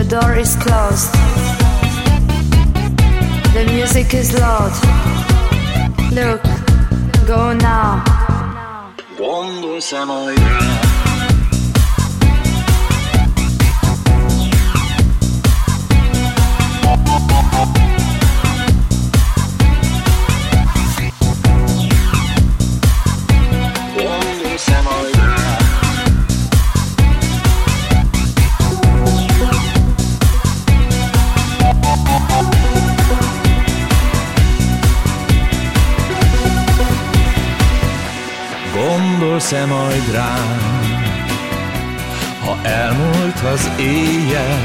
The door is closed. The music is loud. Look, go now. Gondolsz-e majd rám, ha elmúlt az éjjel,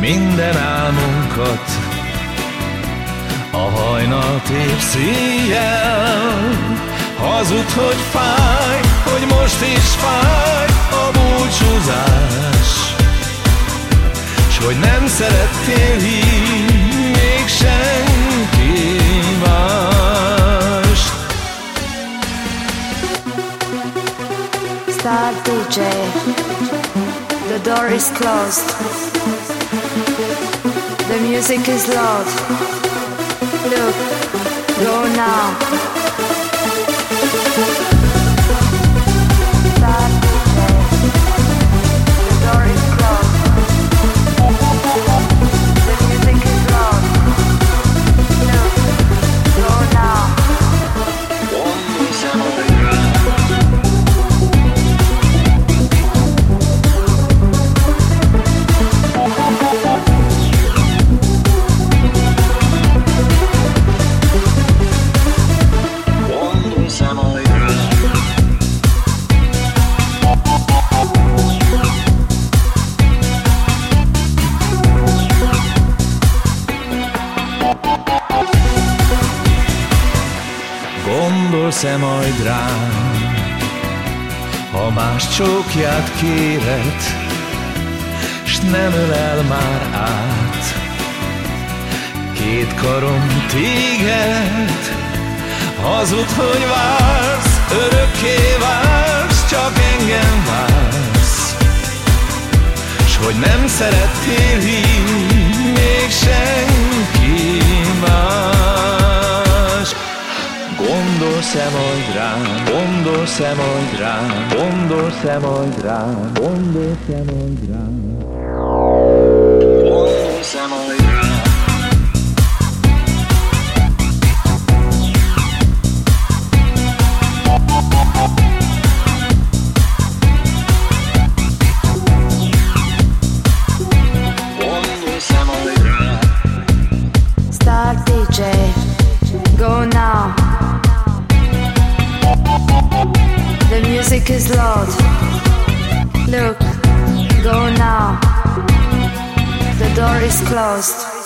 minden álmunkat a hajnal tép széjjel. Hazud, hogy fáj, hogy most is fáj a búcsúzás, s hogy nem szerettél így még The door is closed. The music is loud. Look, go now. Gondolsz-e majd rám, ha más csókját kéred, s nem ölel már át. Két karom téged, hazud, hogy vársz, örökké vársz, csak engem vársz, s hogy nem szerettél így még senki más. Gondolsz-e majd rám, gondolsz-e majd rám, gondolsz-e majd rám, gondolsz-e majd rám. Gondolsz-e majd rá? Music is loud. Look, go now. The door is closed.